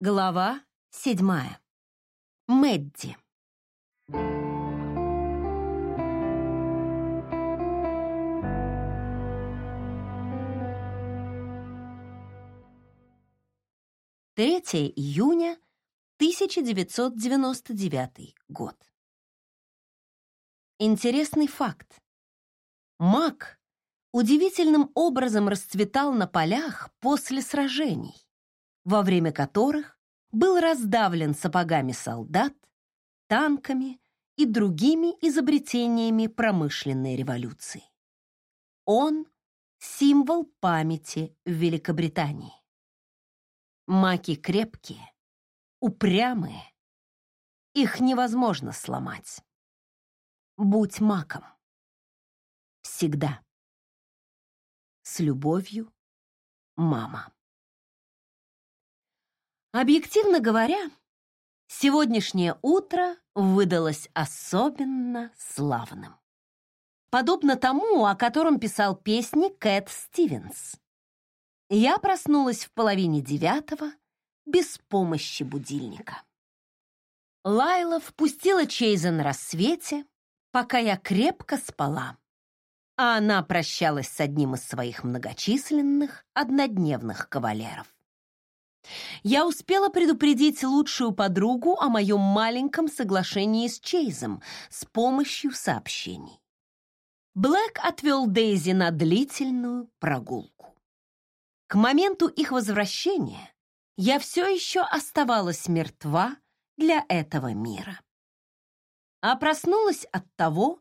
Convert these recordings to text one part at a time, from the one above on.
Глава седьмая. Мэдди. Третье июня 1999 год. Интересный факт. Мак удивительным образом расцветал на полях после сражений во время которых был раздавлен сапогами солдат, танками и другими изобретениями промышленной революции. Он — символ памяти в Великобритании. Маки крепкие, упрямые. Их невозможно сломать. Будь маком. Всегда. С любовью, мама. Объективно говоря, сегодняшнее утро выдалось особенно славным. Подобно тому, о котором писал песни Кэт Стивенс. Я проснулась в половине девятого без помощи будильника. Лайла впустила Чейза на рассвете, пока я крепко спала, а она прощалась с одним из своих многочисленных однодневных кавалеров. Я успела предупредить лучшую подругу о моем маленьком соглашении с Чейзом с помощью сообщений. Блэк отвел Дейзи на длительную прогулку. К моменту их возвращения я все еще оставалась мертва для этого мира. А проснулась от того,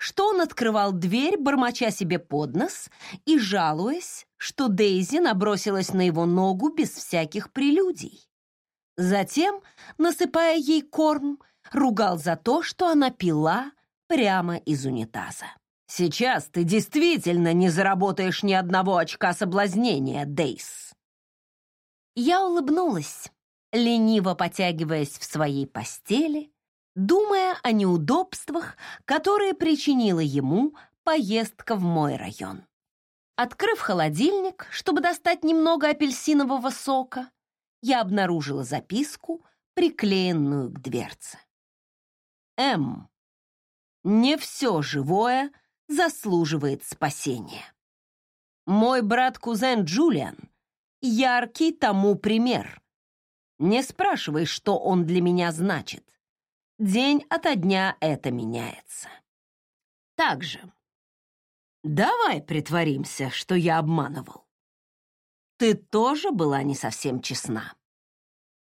что он открывал дверь, бормоча себе под нос и жалуясь, что Дейзи набросилась на его ногу без всяких прелюдий. Затем, насыпая ей корм, ругал за то, что она пила прямо из унитаза. «Сейчас ты действительно не заработаешь ни одного очка соблазнения, Дейс!» Я улыбнулась, лениво потягиваясь в своей постели думая о неудобствах, которые причинила ему поездка в мой район. Открыв холодильник, чтобы достать немного апельсинового сока, я обнаружила записку, приклеенную к дверце. М. Не все живое заслуживает спасения. Мой брат-кузен Джулиан — яркий тому пример. Не спрашивай, что он для меня значит. День ото дня это меняется. Также, давай притворимся, что я обманывал. Ты тоже была не совсем честна.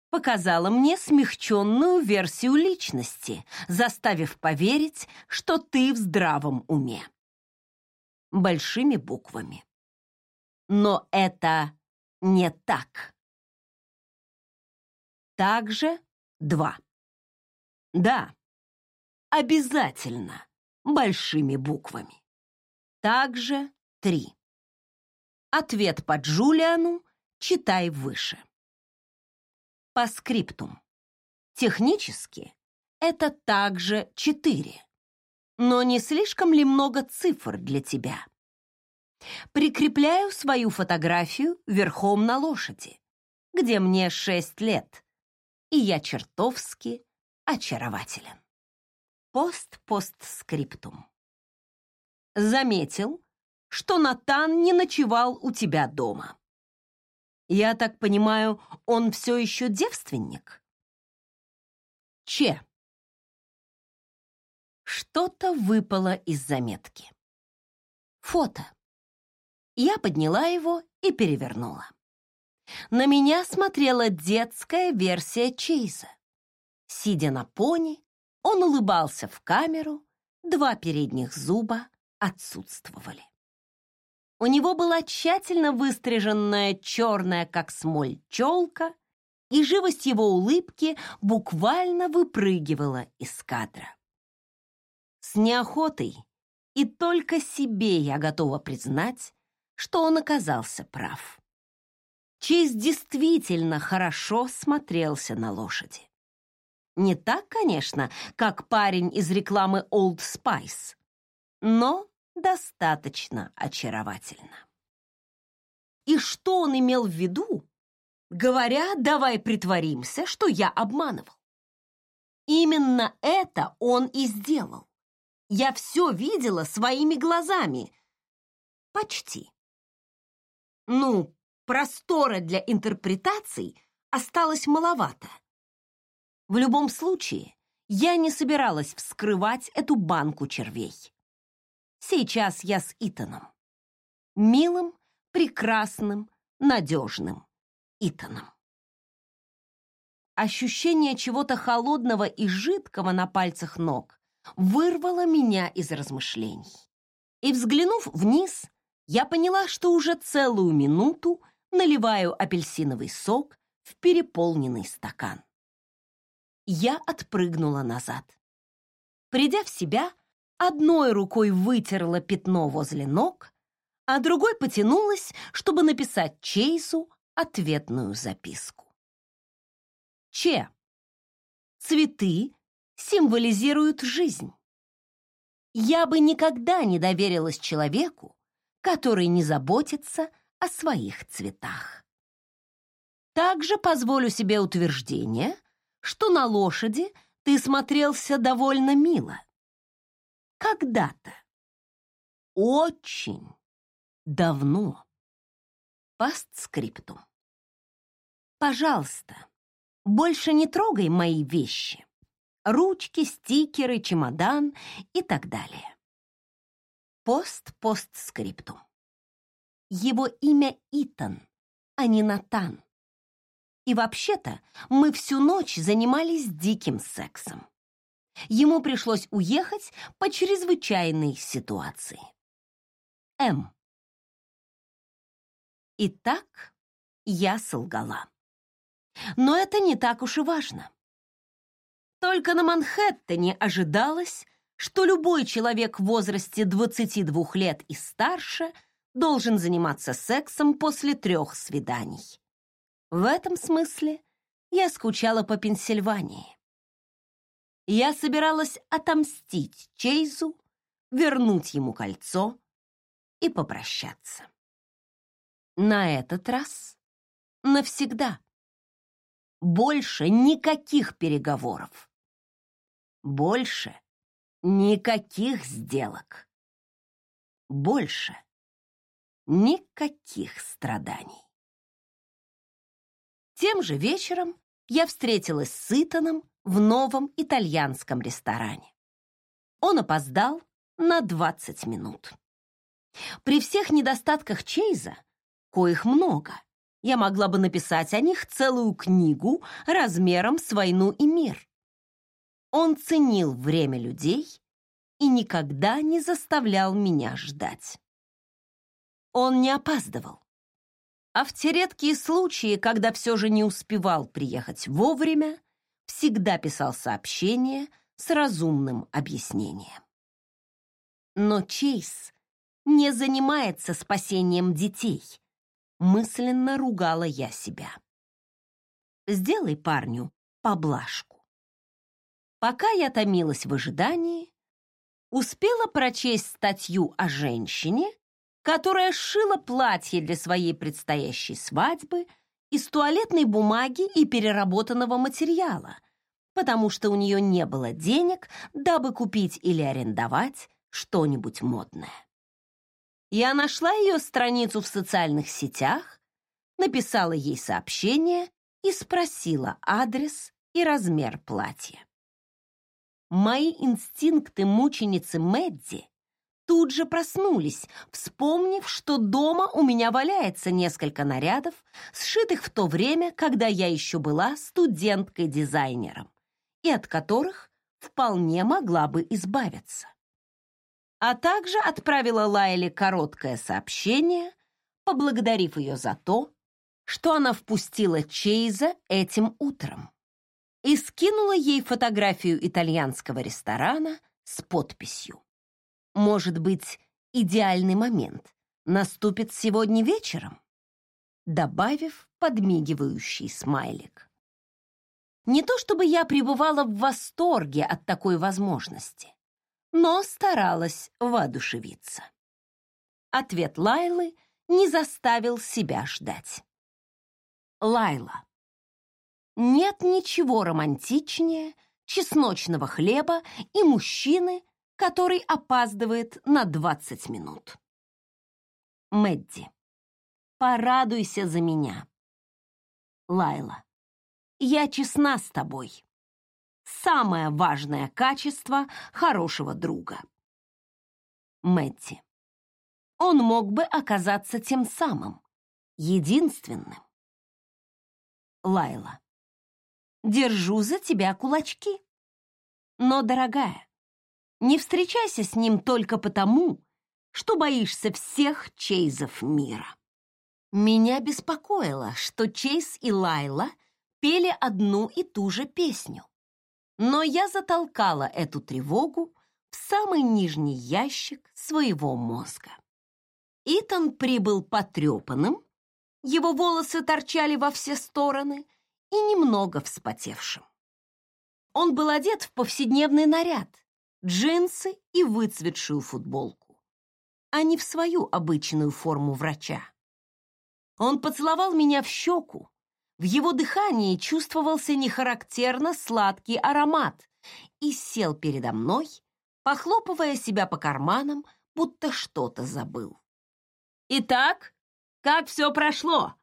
Показала мне смягченную версию личности, заставив поверить, что ты в здравом уме. Большими буквами. Но это не так. Также два. Да, обязательно, большими буквами. Также три. Ответ по Джулиану читай выше. По скриптум. Технически это также четыре. Но не слишком ли много цифр для тебя? Прикрепляю свою фотографию верхом на лошади, где мне шесть лет, и я чертовски очарователен. Пост-постскриптум. Заметил, что Натан не ночевал у тебя дома. Я так понимаю, он все еще девственник? Че. Что-то выпало из заметки. Фото. Я подняла его и перевернула. На меня смотрела детская версия Чейза. Сидя на пони, он улыбался в камеру, два передних зуба отсутствовали. У него была тщательно выстриженная черная, как смоль, челка, и живость его улыбки буквально выпрыгивала из кадра. С неохотой и только себе я готова признать, что он оказался прав. Чейз действительно хорошо смотрелся на лошади. Не так, конечно, как парень из рекламы Old Spice, но достаточно очаровательно. И что он имел в виду, говоря, давай притворимся, что я обманывал. Именно это он и сделал. Я все видела своими глазами. Почти. Ну, простора для интерпретаций осталось маловато. В любом случае, я не собиралась вскрывать эту банку червей. Сейчас я с Итаном. Милым, прекрасным, надежным Итаном. Ощущение чего-то холодного и жидкого на пальцах ног вырвало меня из размышлений. И, взглянув вниз, я поняла, что уже целую минуту наливаю апельсиновый сок в переполненный стакан. Я отпрыгнула назад. Придя в себя, одной рукой вытерла пятно возле ног, а другой потянулась, чтобы написать Чейзу ответную записку. Че. Цветы символизируют жизнь. Я бы никогда не доверилась человеку, который не заботится о своих цветах. Также позволю себе утверждение, что на лошади ты смотрелся довольно мило. Когда-то. Очень давно. Постскриптум. Пожалуйста, больше не трогай мои вещи. Ручки, стикеры, чемодан и так далее. Пост-постскриптум. Его имя Итан, а не Натан. И вообще-то мы всю ночь занимались диким сексом. Ему пришлось уехать по чрезвычайной ситуации. М. Итак, я солгала. Но это не так уж и важно. Только на Манхэттене ожидалось, что любой человек в возрасте 22 лет и старше должен заниматься сексом после трех свиданий. В этом смысле я скучала по Пенсильвании. Я собиралась отомстить Чейзу, вернуть ему кольцо и попрощаться. На этот раз навсегда. Больше никаких переговоров. Больше никаких сделок. Больше никаких страданий. Тем же вечером я встретилась с Итаном в новом итальянском ресторане. Он опоздал на 20 минут. При всех недостатках Чейза, коих много, я могла бы написать о них целую книгу размером с «Войну и мир». Он ценил время людей и никогда не заставлял меня ждать. Он не опаздывал. А в те редкие случаи, когда все же не успевал приехать вовремя, всегда писал сообщение с разумным объяснением. Но Чейз не занимается спасением детей — мысленно ругала я себя. Сделай парню поблажку. Пока я томилась в ожидании, успела прочесть статью о женщине, которая сшила платье для своей предстоящей свадьбы из туалетной бумаги и переработанного материала, потому что у нее не было денег, дабы купить или арендовать что-нибудь модное. Я нашла ее страницу в социальных сетях, написала ей сообщение и спросила адрес и размер платья. Мои инстинкты мученицы Мэдди тут же проснулись, вспомнив, что дома у меня валяется несколько нарядов, сшитых в то время, когда я еще была студенткой-дизайнером, и от которых вполне могла бы избавиться а также отправила Лайле короткое сообщение, поблагодарив ее за то, что она впустила Чейза этим утром и скинула ей фотографию итальянского ресторана с подписью. Может быть, идеальный момент наступит сегодня вечером? Добавив подмигивающий смайлик. Не то чтобы я пребывала в восторге от такой возможности но старалась воодушевиться. Ответ Лайлы не заставил себя ждать. Лайла. Нет ничего романтичнее чесночного хлеба и мужчины, который опаздывает на 20 минут. Мэдди. Порадуйся за меня. Лайла. Я честна с тобой. Самое важное качество хорошего друга. Мэдди. Он мог бы оказаться тем самым, единственным. Лайла. Держу за тебя кулачки. Но, дорогая, не встречайся с ним только потому, что боишься всех Чейзов мира. Меня беспокоило, что Чейз и Лайла пели одну и ту же песню. Но я затолкала эту тревогу в самый нижний ящик своего мозга. Итан прибыл потрепанным, его волосы торчали во все стороны и немного вспотевшим. Он был одет в повседневный наряд, джинсы и выцветшую футболку, а не в свою обычную форму врача. Он поцеловал меня в щеку. В его дыхании чувствовался нехарактерно сладкий аромат и сел передо мной, похлопывая себя по карманам, будто что-то забыл. «Итак, как все прошло?»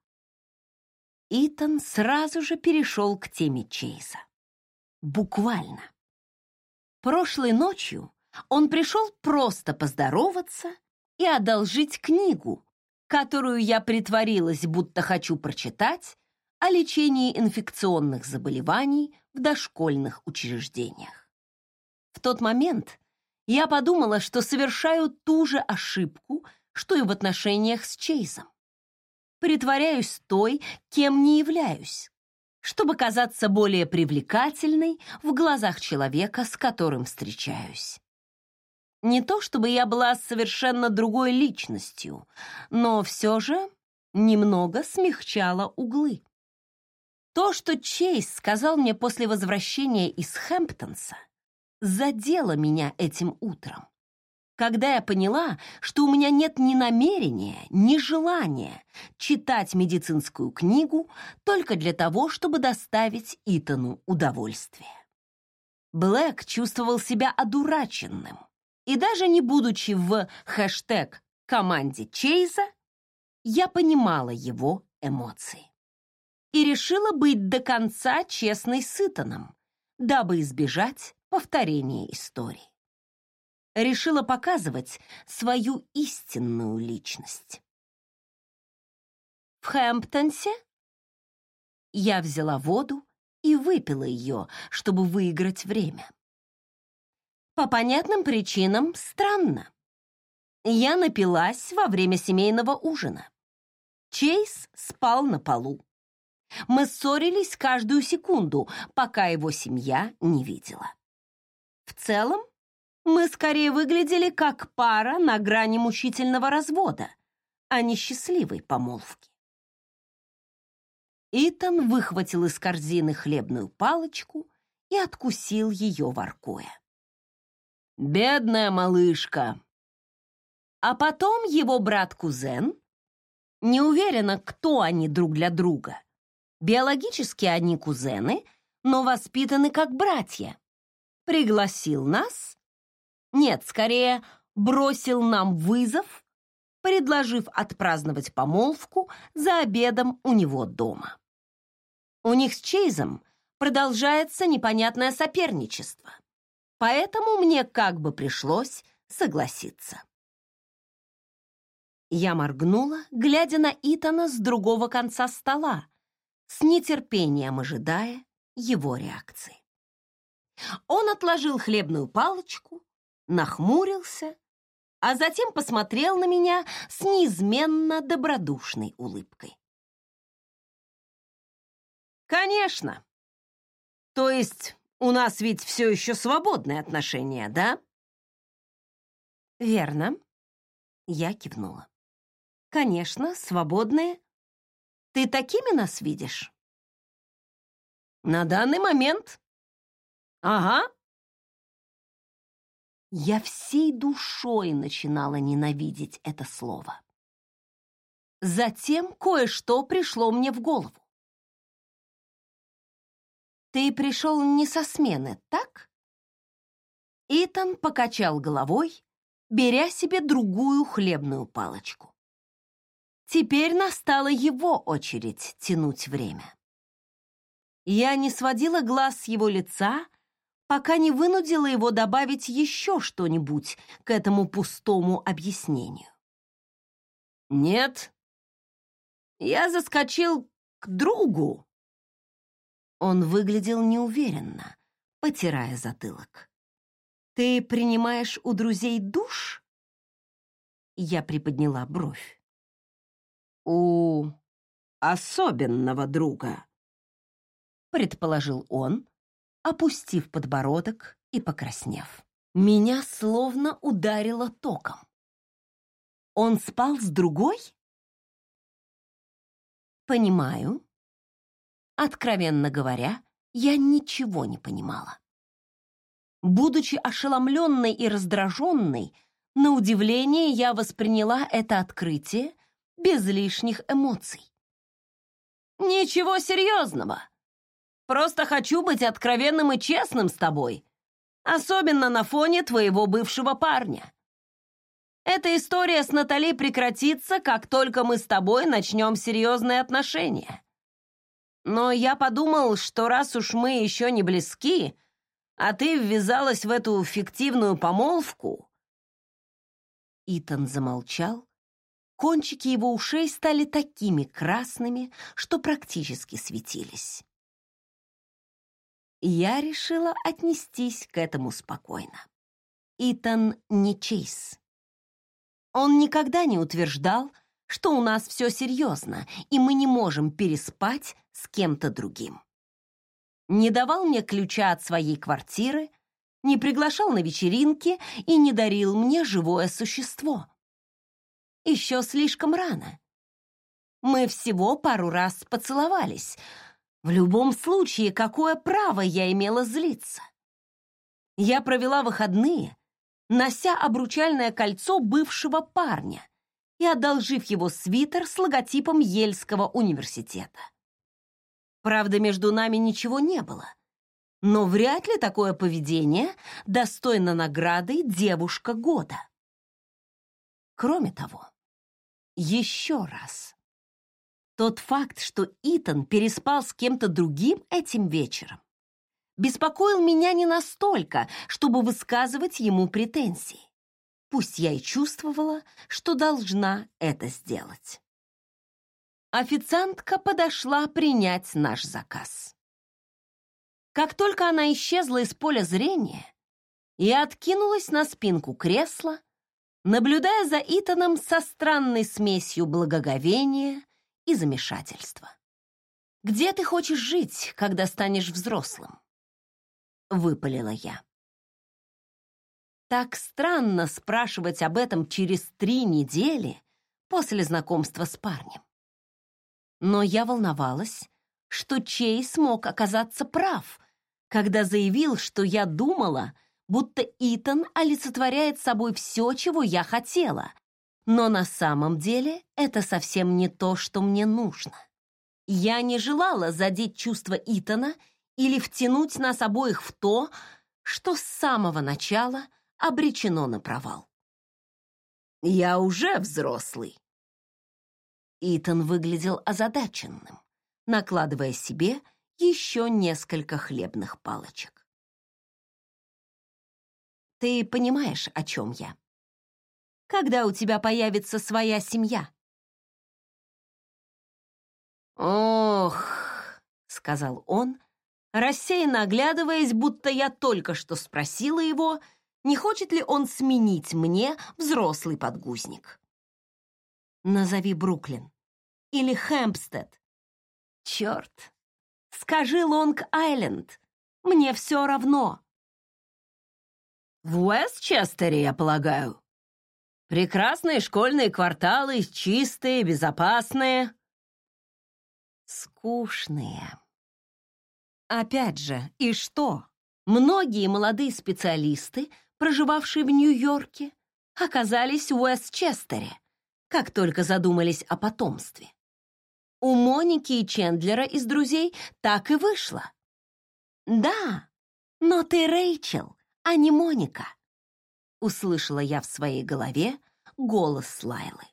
Итан сразу же перешел к теме Чейза. Буквально. Прошлой ночью он пришел просто поздороваться и одолжить книгу, которую я притворилась, будто хочу прочитать, о лечении инфекционных заболеваний в дошкольных учреждениях. В тот момент я подумала, что совершаю ту же ошибку, что и в отношениях с Чейзом. Притворяюсь той, кем не являюсь, чтобы казаться более привлекательной в глазах человека, с которым встречаюсь. Не то чтобы я была совершенно другой личностью, но все же немного смягчала углы. То, что Чейз сказал мне после возвращения из Хэмптонса, задело меня этим утром когда я поняла, что у меня нет ни намерения, ни желания читать медицинскую книгу только для того, чтобы доставить Итану удовольствие. Блэк чувствовал себя одураченным, и даже не будучи в хэштег «команде Чейза», я понимала его эмоции. И решила быть до конца честной с Итаном, дабы избежать повторения истории решила показывать свою истинную личность. В Хэмптонсе я взяла воду и выпила ее, чтобы выиграть время. По понятным причинам странно. Я напилась во время семейного ужина. Чейз спал на полу. Мы ссорились каждую секунду, пока его семья не видела. В целом, мы скорее выглядели как пара на грани мучительного развода, а не счастливой помолвки. Итан выхватил из корзины хлебную палочку и откусил ее воркуя. «Бедная малышка!» А потом его брат-кузен, не уверена, кто они друг для друга, биологически они кузены, но воспитаны как братья, пригласил нас нет, скорее, бросил нам вызов, предложив отпраздновать помолвку за обедом у него дома. У них с Чейзом продолжается непонятное соперничество, поэтому мне как бы пришлось согласиться. Я моргнула, глядя на Итана с другого конца стола, с нетерпением ожидая его реакции. Он отложил хлебную палочку, нахмурился, а затем посмотрел на меня с неизменно добродушной улыбкой. «Конечно! То есть у нас ведь все еще свободные отношения, да?» «Верно», — я кивнула. «Конечно, свободные. Ты такими нас видишь?» «На данный момент?» «Ага», я всей душой начинала ненавидеть это слово. Затем кое-что пришло мне в голову. Ты пришел не со смены, так? Итан покачал головой, беря себе другую хлебную палочку. Теперь настала его очередь тянуть время. Я не сводила глаз с его лица, пока не вынудила его добавить еще что-нибудь к этому пустому объяснению. «Нет, я заскочил к другу». Он выглядел неуверенно, потирая затылок. «Ты принимаешь у друзей душ?» Я приподняла бровь. «У особенного друга», — предположил он, опустив подбородок и покраснев. Меня словно ударило током. Он спал с другой? Понимаю. Откровенно говоря, я ничего не понимала. Будучи ошеломленной и раздраженной, на удивление я восприняла это открытие без лишних эмоций. «Ничего серьезного. Просто хочу быть откровенным и честным с тобой, особенно на фоне твоего бывшего парня. Эта история с Натали прекратится, как только мы с тобой начнем серьезные отношения. Но я подумал, что раз уж мы еще не близки, а ты ввязалась в эту фиктивную помолвку...» Итан замолчал. Кончики его ушей стали такими красными, что практически светились. Я решила отнестись к этому спокойно. Итан не Чейз. Он никогда не утверждал, что у нас все серьезно, и мы не можем переспать с кем-то другим не давал мне ключа от своей квартиры, не приглашал на вечеринки и не дарил мне живое существо. Еще слишком рано. Мы всего пару раз поцеловались. В любом случае, какое право я имела злиться? Я провела выходные, нося обручальное кольцо бывшего парня и одолжив его свитер с логотипом Ельского университета. Правда, между нами ничего не было. Но вряд ли такое поведение достойно награды «Девушка года». Кроме того, еще раз. Тот факт, что Итан переспал с кем-то другим этим вечером, беспокоил меня не настолько, чтобы высказывать ему претензии. Пусть я и чувствовала, что должна это сделать официантка подошла принять наш заказ. Как только она исчезла из поля зрения, я откинулась на спинку кресла, наблюдая за Итаном со странной смесью благоговения и замешательства. «Где ты хочешь жить, когда станешь взрослым?» — выпалила я. Так странно спрашивать об этом через три недели после знакомства с парнем. Но я волновалась, что Чей смог оказаться прав, когда заявил, что я думала, будто Итан олицетворяет собой все, чего я хотела. Но на самом деле это совсем не то, что мне нужно. Я не желала задеть чувства Итана или втянуть нас обоих в то, что с самого начала обречено на провал. «Я уже взрослый», Итан выглядел озадаченным, накладывая себе еще несколько хлебных палочек. «Ты понимаешь, о чем я? Когда у тебя появится своя семья?» «Ох», — сказал он, рассеянно оглядываясь, будто я только что спросила его, не хочет ли он сменить мне взрослый подгузник. «Назови Бруклин», или Хэмпстед. Черт! Скажи Лонг-Айленд. Мне все равно. В Уэстчестере, я полагаю. Прекрасные школьные кварталы, чистые, безопасные. Скучные. Опять же, и что? Многие молодые специалисты, проживавшие в Нью-Йорке, оказались в Уэстчестере, как только задумались о потомстве. У Моники и Чендлера из друзей так и вышло. «Да, но ты Рэйчел, а не Моника», — услышала я в своей голове голос Лайлы.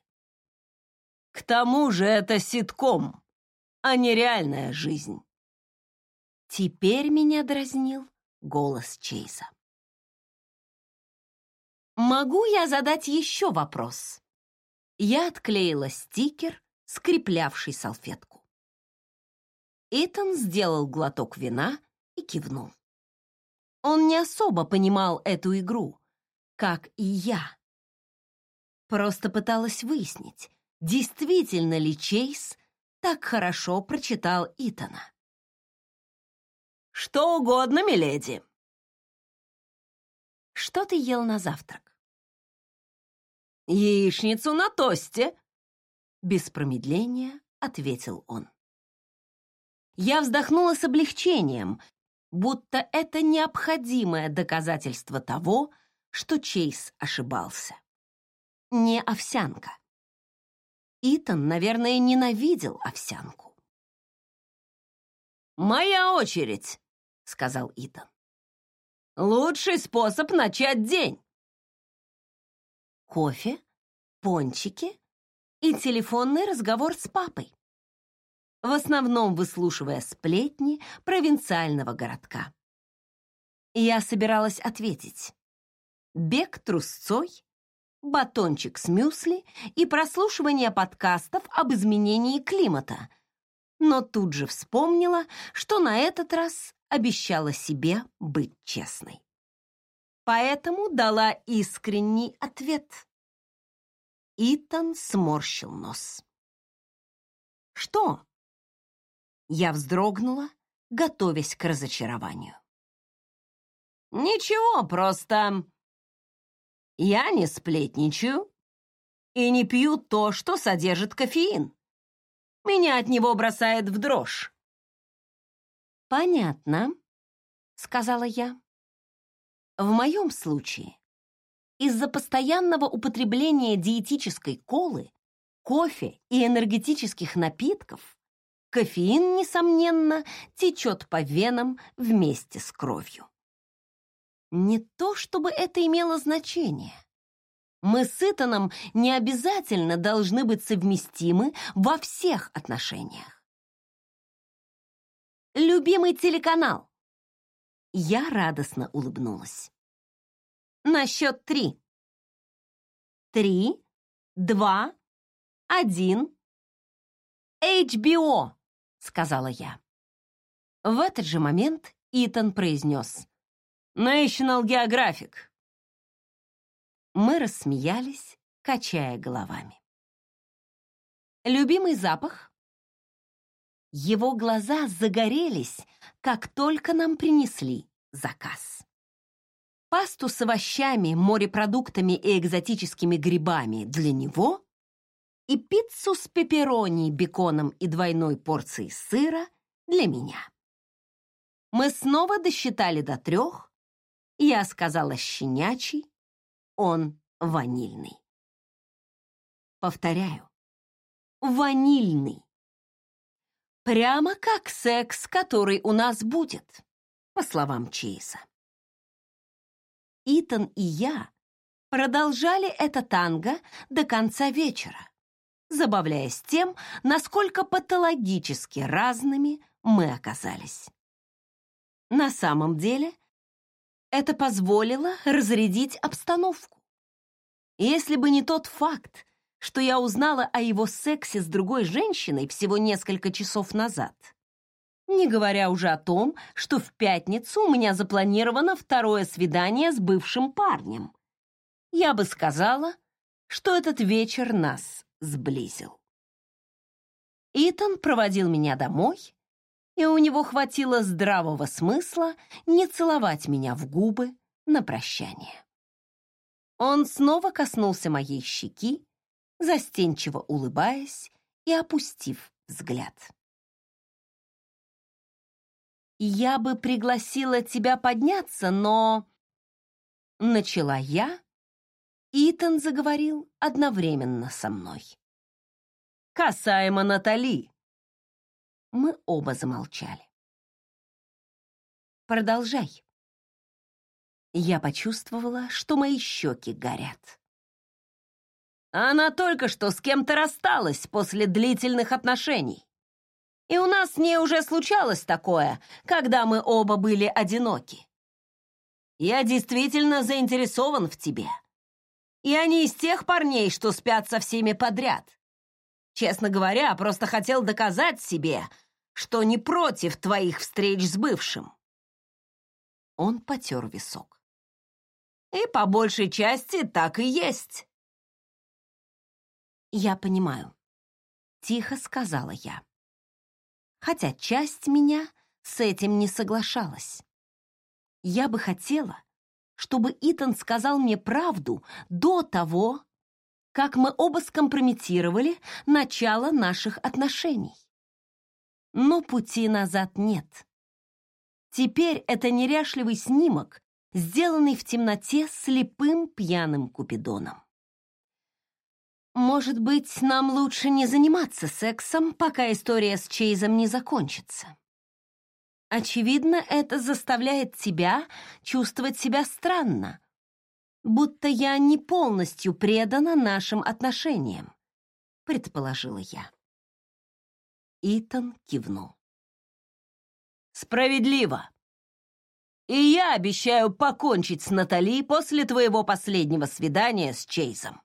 «К тому же это ситком, а не реальная жизнь». Теперь меня дразнил голос Чейза. «Могу я задать еще вопрос?» Я отклеила стикер, скреплявший салфетку. Итан сделал глоток вина и кивнул. Он не особо понимал эту игру, как и я. Просто пыталась выяснить, действительно ли Чейз так хорошо прочитал Итана. «Что угодно, миледи!» «Что ты ел на завтрак?» «Яичницу на тосте!» Без промедления ответил он. Я вздохнула с облегчением, будто это необходимое доказательство того, что Чейз ошибался. Не овсянка. Итан, наверное, ненавидел овсянку. «Моя очередь!» — сказал Итан. «Лучший способ начать день!» Кофе, пончики и телефонный разговор с папой. В основном выслушивая сплетни провинциального городка. Я собиралась ответить. Бег трусцой, батончик с мюсли и прослушивание подкастов об изменении климата — но тут же вспомнила, что на этот раз обещала себе быть честной. Поэтому дала искренний ответ. Итан сморщил нос. «Что?» Я вздрогнула, готовясь к разочарованию. «Ничего, просто я не сплетничаю и не пью то, что содержит кофеин. Меня от него бросает в дрожь. «Понятно», — сказала я. «В моем случае из-за постоянного употребления диетической колы, кофе и энергетических напитков кофеин, несомненно, течет по венам вместе с кровью. Не то чтобы это имело значение. Мы с Итаном не обязательно должны быть совместимы во всех отношениях. Любимый телеканал. Я радостно улыбнулась. На счет три. Три, два, один. HBO, сказала я. В этот же момент Итан произнес. National Geographic. Мы рассмеялись, качая головами. Любимый запах? Его глаза загорелись, как только нам принесли заказ. Пасту с овощами, морепродуктами и экзотическими грибами для него и пиццу с пепперони, беконом и двойной порцией сыра для меня. Мы снова досчитали до трех, я сказала щенячий, он ванильный. Повторяю, ванильный. Прямо как секс, который у нас будет, по словам Чейса. Итан и я продолжали это танго до конца вечера, забавляясь тем, насколько патологически разными мы оказались. На самом деле это позволило разрядить обстановку. Если бы не тот факт, что я узнала о его сексе с другой женщиной всего несколько часов назад, не говоря уже о том, что в пятницу у меня запланировано второе свидание с бывшим парнем, я бы сказала, что этот вечер нас сблизил. Итан проводил меня домой, и у него хватило здравого смысла не целовать меня в губы на прощание. Он снова коснулся моей щеки, застенчиво улыбаясь и опустив взгляд. «Я бы пригласила тебя подняться, но...» Начала я, Итан заговорил одновременно со мной. «Касаемо Натали», мы оба замолчали. Продолжай. Я почувствовала, что мои щеки горят. Она только что с кем-то рассталась после длительных отношений. И у нас с ней уже случалось такое, когда мы оба были одиноки. Я действительно заинтересован в тебе. Я не из тех парней, что спят со всеми подряд. Честно говоря, просто хотел доказать себе, что не против твоих встреч с бывшим. Он потер висок. И по большей части так и есть. Я понимаю, тихо сказала я. Хотя часть меня с этим не соглашалась. Я бы хотела, чтобы Итан сказал мне правду до того, как мы оба скомпрометировали начало наших отношений. Но пути назад нет. Теперь это неряшливый снимок, сделанный в темноте слепым пьяным купидоном. Может быть, нам лучше не заниматься сексом, пока история с Чейзом не закончится. Очевидно, это заставляет тебя чувствовать себя странно, будто я не полностью предана нашим отношениям, предположила я. Итан кивнул. Справедливо. И я обещаю покончить с Натали после твоего последнего свидания с Чейзом.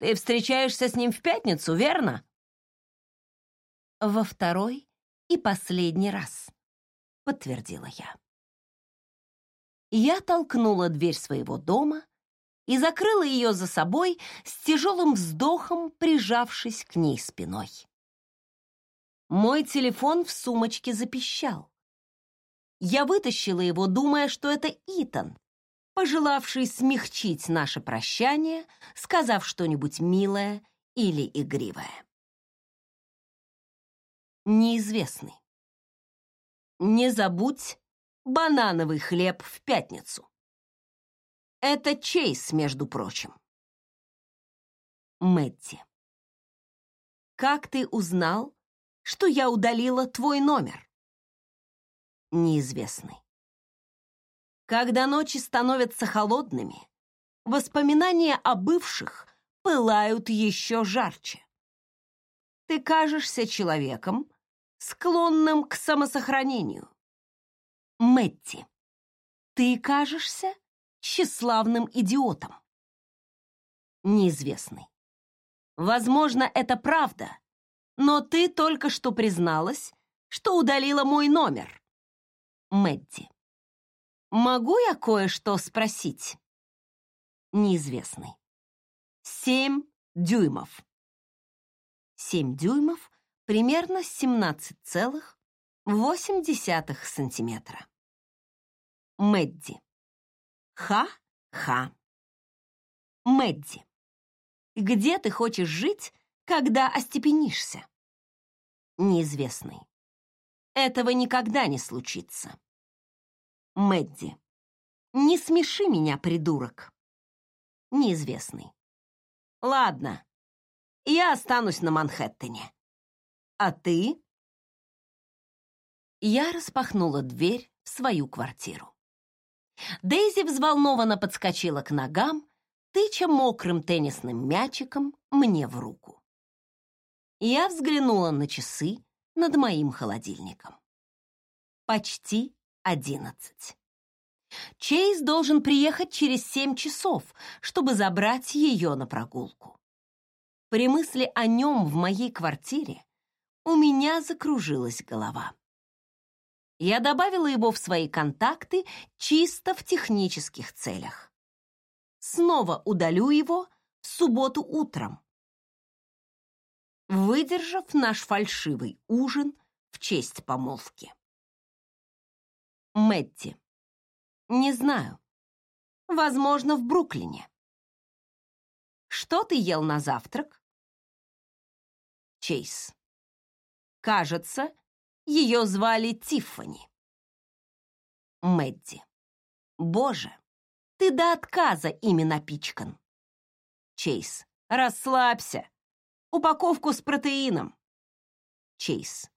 Ты встречаешься с ним в пятницу, верно? Во второй и последний раз, подтвердила я. Я толкнула дверь своего дома и закрыла ее за собой с тяжелым вздохом, прижавшись к ней спиной. Мой телефон в сумочке запищал. Я вытащила его, думая, что это Итан, пожелавший смягчить наше прощание, сказав что-нибудь милое или игривое. Неизвестный. Не забудь банановый хлеб в пятницу. Это Чейз, между прочим. Мэтти. Как ты узнал, что я удалила твой номер? Неизвестный. Когда ночи становятся холодными, воспоминания о бывших пылают еще жарче. Ты кажешься человеком, склонным к самосохранению. Мэтти, ты кажешься тщеславным идиотом. Неизвестный. Возможно, это правда, но ты только что призналась, что удалила мой номер. Мэдди. Могу я кое-что спросить? Неизвестный. Семь дюймов. Семь дюймов примерно 17,8 сантиметра. Мэдди. Ха-ха. Мэдди. Где ты хочешь жить, когда остепенишься? Неизвестный. Этого никогда не случится. Мэдди. Не смеши меня, придурок. Неизвестный. Ладно, я останусь на Манхэттене. А ты? Я распахнула дверь в свою квартиру. Дейзи взволнованно подскочила к ногам, тыча мокрым теннисным мячиком мне в руку. Я взглянула на часы над моим холодильником. Почти одиннадцать. Чейз должен приехать через семь часов, чтобы забрать ее на прогулку. При мысли о нем в моей квартире у меня закружилась голова. Я добавила его в свои контакты чисто в технических целях. Снова удалю его в субботу утром, выдержав наш фальшивый ужин в честь помолвки. Мэтти. Не знаю. Возможно, в Бруклине. Что ты ел на завтрак? Чейз. Кажется, ее звали Тиффани. Мэдди. Боже, ты до отказа ими напичкан. Чейз. Расслабься. Упаковку с протеином. Чейз.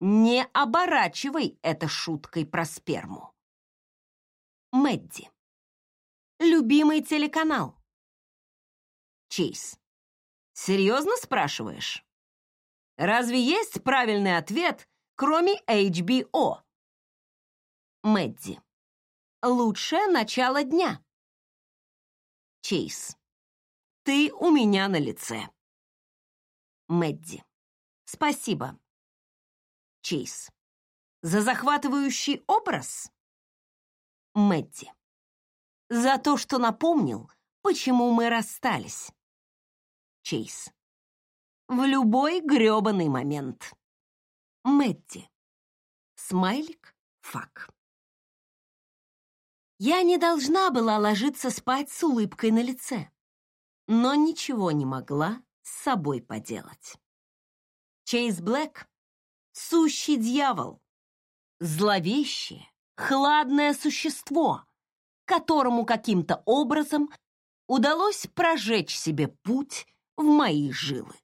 Не оборачивай это шуткой про сперму. Мэдди. Любимый телеканал. Чейз. Серьезно спрашиваешь? Разве есть правильный ответ, кроме HBO? Мэдди. Лучшее начало дня. Чейз. Ты у меня на лице. Мэдди. Спасибо. Чейз. За захватывающий образ? Мэдди. За то, что напомнил, почему мы расстались. Чейз. В любой грёбаный момент. Мэдди. Смайлик, фак. Я не должна была ложиться спать с улыбкой на лице, но ничего не могла с собой поделать. Чейз Блэк — сущий дьявол, зловещее, хладное существо, которому каким-то образом удалось прожечь себе путь в мои жилы.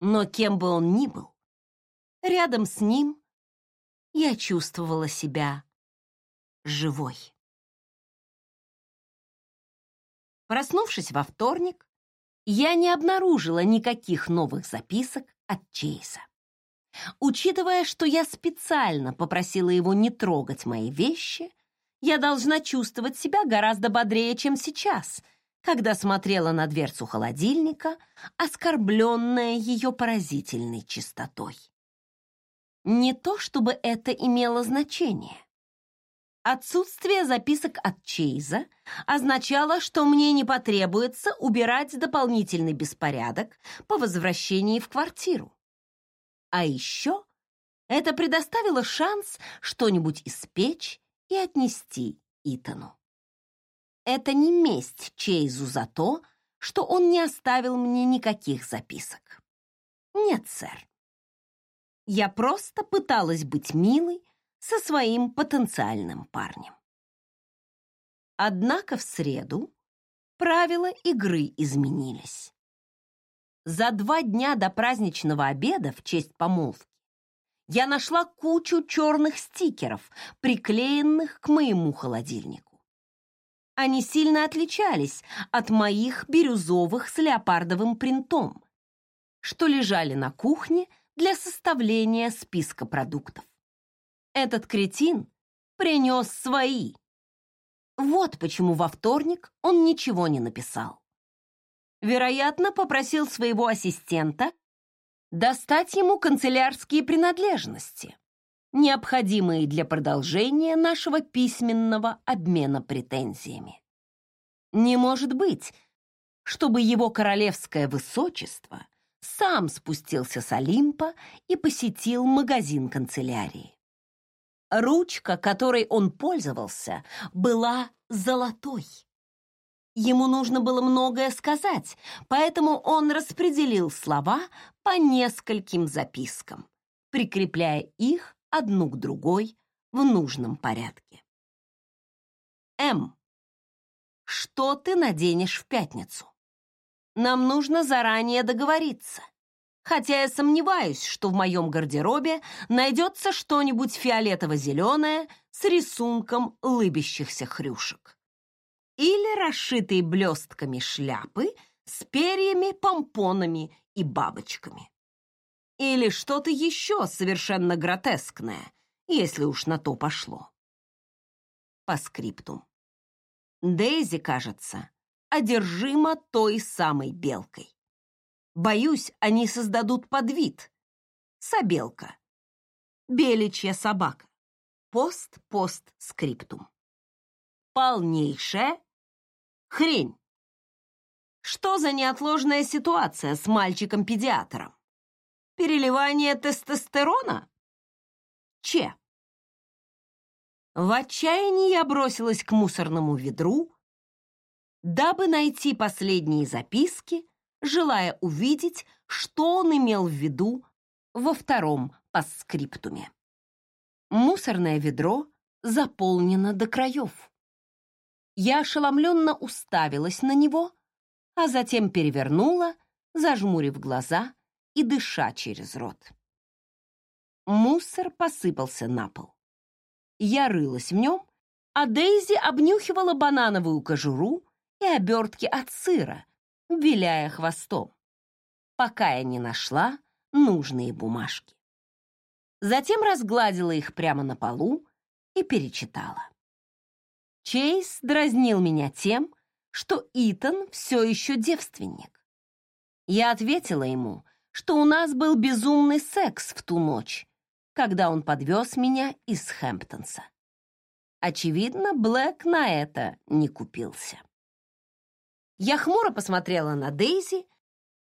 Но кем бы он ни был, рядом с ним я чувствовала себя живой. Проснувшись во вторник, я не обнаружила никаких новых записок от Чейза. Учитывая, что я специально попросила его не трогать мои вещи, я должна чувствовать себя гораздо бодрее, чем сейчас, когда смотрела на дверцу холодильника, оскорбленная ее поразительной чистотой. Не то чтобы это имело значение. Отсутствие записок от Чейза означало, что мне не потребуется убирать дополнительный беспорядок по возвращении в квартиру. А еще это предоставило шанс что-нибудь испечь и отнести Итану. Это не месть Чейзу за то, что он не оставил мне никаких записок. Нет, сэр. Я просто пыталась быть милой со своим потенциальным парнем. Однако в среду правила игры изменились. За два дня до праздничного обеда в честь помолвки я нашла кучу черных стикеров, приклеенных к моему холодильнику. Они сильно отличались от моих бирюзовых с леопардовым принтом, что лежали на кухне для составления списка продуктов. Этот кретин принес свои. Вот почему во вторник он ничего не написал. Вероятно, попросил своего ассистента достать ему канцелярские принадлежности, необходимые для продолжения нашего письменного обмена претензиями. Не может быть, чтобы его королевское высочество сам спустился с Олимпа и посетил магазин канцелярии. Ручка, которой он пользовался, была золотой. Ему нужно было многое сказать, поэтому он распределил слова по нескольким запискам, прикрепляя их одну к другой в нужном порядке. М. Что ты наденешь в пятницу? Нам нужно заранее договориться. Хотя я сомневаюсь, что в моем гардеробе найдется что-нибудь фиолетово-зеленое с рисунком лыбящихся хрюшек или расшитые блестками шляпы с перьями, помпонами и бабочками. Или что-то еще совершенно гротескное, если уж на то пошло. По скриптум. Дейзи, кажется, одержима той самой белкой. Боюсь, они создадут подвид. Собелка. Беличья собака. Пост-пост-скриптум. Полнейшая Хрень. Что за неотложная ситуация с мальчиком-педиатром? Переливание тестостерона? Че? В отчаянии я бросилась к мусорному ведру, дабы найти последние записки, желая увидеть, что он имел в виду во втором постскриптуме. Мусорное ведро заполнено до краев. Я ошеломленно уставилась на него, а затем перевернула, зажмурив глаза и дыша через рот. Мусор посыпался на пол. Я рылась в нем, а Дейзи обнюхивала банановую кожуру и обертки от сыра, виляя хвостом, пока я не нашла нужные бумажки. Затем разгладила их прямо на полу и перечитала. Чейз дразнил меня тем, что Итан все еще девственник. Я ответила ему, что у нас был безумный секс в ту ночь, когда он подвез меня из Хэмптонса. Очевидно, Блэк на это не купился. Я хмуро посмотрела на Дейзи,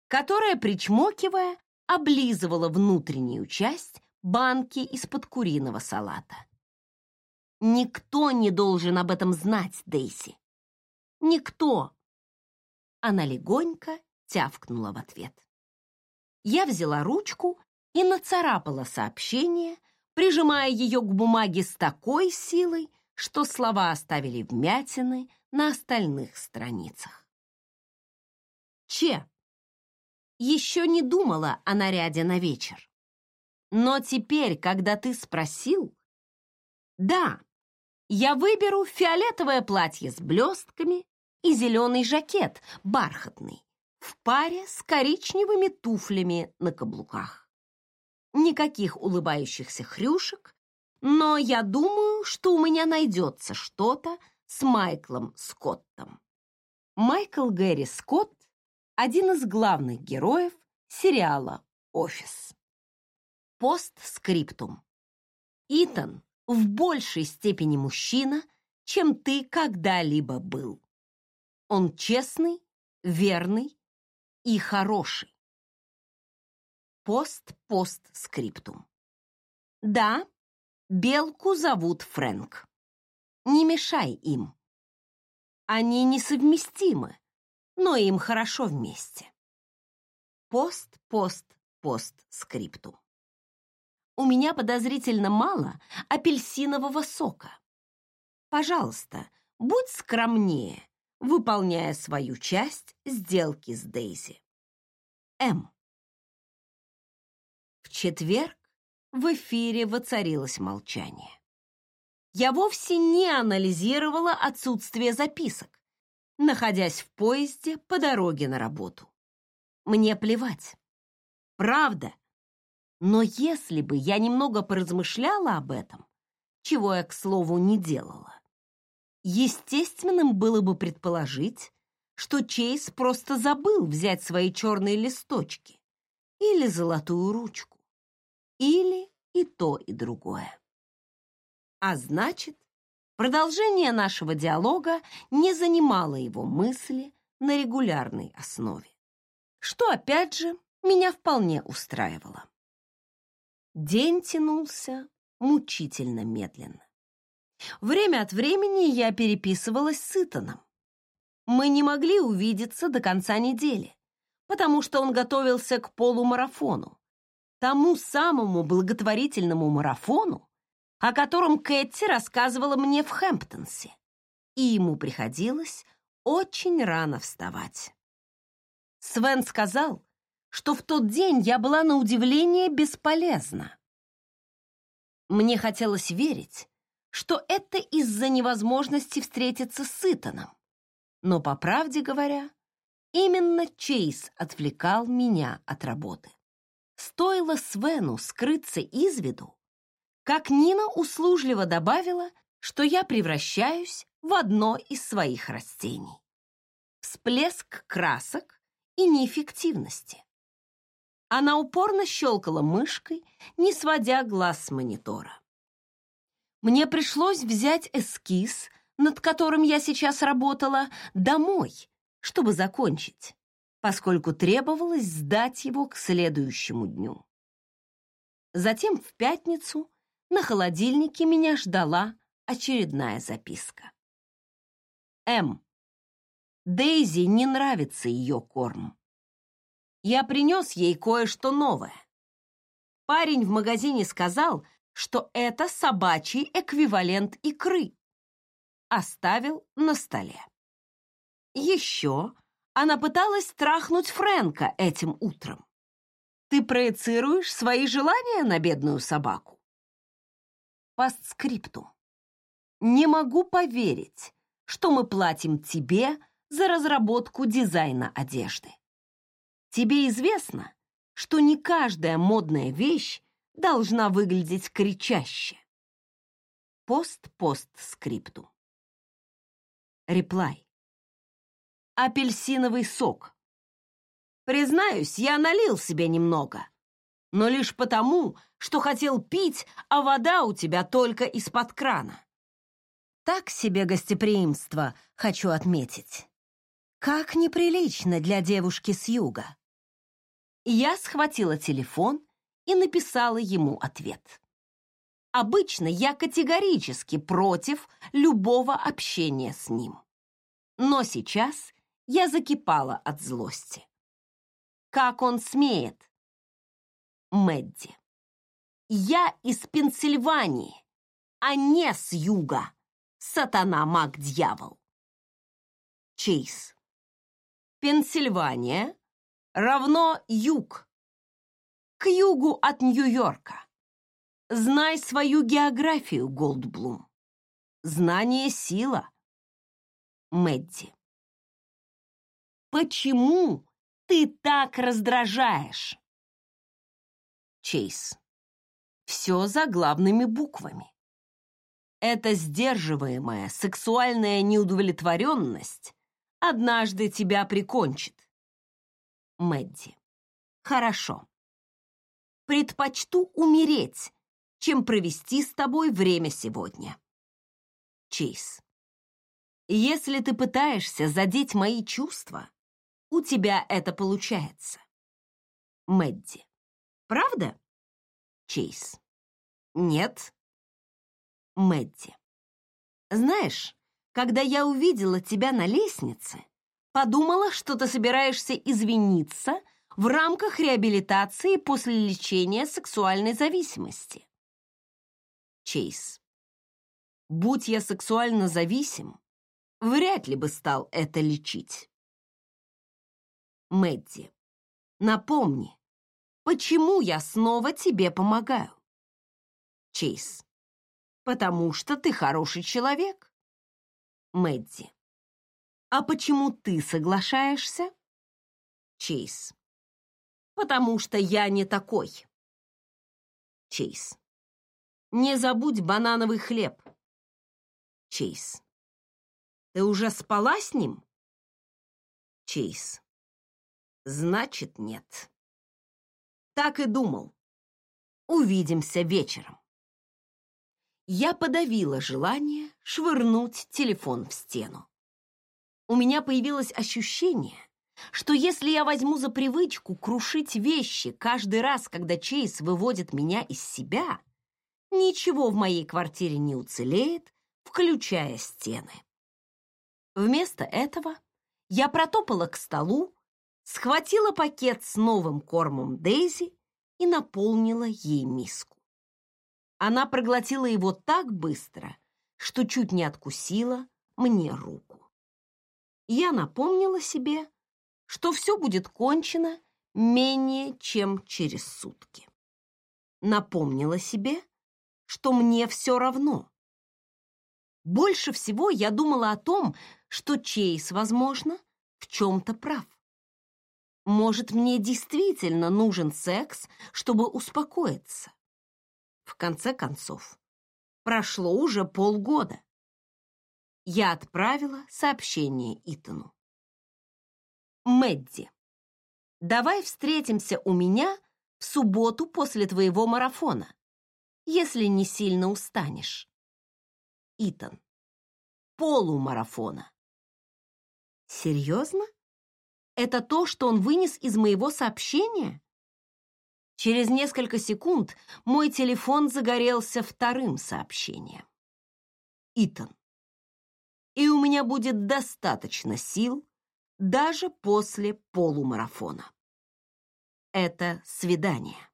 которая, причмокивая, облизывала внутреннюю часть банки из-под куриного салата. Никто не должен об этом знать, Дейзи. Никто. Она легонько тявкнула в ответ. Я взяла ручку и нацарапала сообщение, прижимая ее к бумаге с такой силой, что слова оставили вмятины на остальных страницах. Че еще не думала о наряде на вечер. Но теперь, когда ты спросил, да, я выберу фиолетовое платье с блестками и зеленый жакет бархатный в паре с коричневыми туфлями на каблуках. Никаких улыбающихся хрюшек, но я думаю, что у меня найдется что-то с Майклом Скоттом. Майкл Гэри Скотт – один из главных героев сериала «Офис». Постскриптум. Итан в большей степени мужчина, чем ты когда-либо был. Он честный, верный и хороший. Пост-постскриптум. Да, белку зовут Фрэнк. Не мешай им. Они несовместимы, но им хорошо вместе. Пост-пост-постскриптум у меня подозрительно мало апельсинового сока. Пожалуйста, будь скромнее, выполняя свою часть сделки с Дейзи. М. В четверг в эфире воцарилось молчание. Я вовсе не анализировала отсутствие записок, находясь в поезде по дороге на работу. Мне плевать. Правда, но если бы я немного поразмышляла об этом, чего я, к слову, не делала, естественным было бы предположить, что Чейз просто забыл взять свои черные листочки или золотую ручку, или и то, и другое. А значит, продолжение нашего диалога не занимало его мысли на регулярной основе, что, опять же, меня вполне устраивало. День тянулся мучительно медленно. Время от времени я переписывалась с Итаном. Мы не могли увидеться до конца недели, потому что он готовился к полумарафону, тому самому благотворительному марафону, о котором Кэти рассказывала мне в Хэмптонсе, и ему приходилось очень рано вставать. Свен сказал, что в тот день я была на удивление бесполезна. Мне хотелось верить, что это из-за невозможности встретиться с Итаном. Но, по правде говоря, именно Чейз отвлекал меня от работы. Стоило Свену скрыться из виду, как Нина услужливо добавила, что я превращаюсь в одно из своих растений. Всплеск красок и неэффективности. Она упорно щелкала мышкой, не сводя глаз с монитора. Мне пришлось взять эскиз, над которым я сейчас работала, домой, чтобы закончить, поскольку требовалось сдать его к следующему дню. Затем в пятницу на холодильнике меня ждала очередная записка. М. Дейзи не нравится ее корм я принес ей кое-что новое. Парень в магазине сказал, что это собачий эквивалент икры. Оставил на столе. Еще она пыталась трахнуть Фрэнка этим утром. Ты проецируешь свои желания на бедную собаку? Постскриптум. Не могу поверить, что мы платим тебе за разработку дизайна одежды. Тебе известно, что не каждая модная вещь должна выглядеть кричаще. Пост-пост-скриптум. Реплай. Апельсиновый сок. Признаюсь, я налил себе немного, но лишь потому, что хотел пить, а вода у тебя только из-под крана. Так себе гостеприимство, хочу отметить. Как неприлично для девушки с юга. Я схватила телефон и написала ему ответ. Обычно я категорически против любого общения с ним. Но сейчас я закипала от злости. Как он смеет? Мэдди. Я из Пенсильвании, а не с юга. Сатана-маг-дьявол. Чейз. Пенсильвания равно юг. К югу от Нью-Йорка. Знай свою географию, Голдблум. Знание — сила. Мэдди. Почему ты так раздражаешь? Чейз. Все за главными буквами. Эта сдерживаемая сексуальная неудовлетворенность однажды тебя прикончит. Мэдди. Хорошо. Предпочту умереть, чем провести с тобой время сегодня. Чейз. Если ты пытаешься задеть мои чувства, у тебя это получается. Мэдди. Правда? Чейз. Нет. Мэдди. Знаешь, когда я увидела тебя на лестнице, подумала, что ты собираешься извиниться в рамках реабилитации после лечения сексуальной зависимости. Чейз. Будь я сексуально зависим, вряд ли бы стал это лечить. Мэдди. Напомни, почему я снова тебе помогаю? Чейз. Потому что ты хороший человек. Мэдди. А почему ты соглашаешься? Чейз. Потому что я не такой. Чейз. Не забудь банановый хлеб. Чейз. Ты уже спала с ним? Чейз. Значит, нет. Так и думал. Увидимся вечером. Я подавила желание швырнуть телефон в стену. У меня появилось ощущение, что если я возьму за привычку крушить вещи каждый раз, когда Чейз выводит меня из себя, ничего в моей квартире не уцелеет, включая стены. Вместо этого я протопала к столу, схватила пакет с новым кормом Дейзи и наполнила ей миску. Она проглотила его так быстро, что чуть не откусила мне руку. Я напомнила себе, что все будет кончено менее чем через сутки. Напомнила себе, что мне все равно. Больше всего я думала о том, что Чейз, возможно, в чем-то прав. Может, мне действительно нужен секс, чтобы успокоиться. В конце концов, прошло уже полгода. Я отправила сообщение Итану. Мэдди, давай встретимся у меня в субботу после твоего марафона если не сильно устанешь. Итан. Полумарафона. Серьезно? Это то, что он вынес из моего сообщения? Через несколько секунд мой телефон загорелся вторым сообщением. Итан. И у меня будет достаточно сил даже после полумарафона. Это свидание.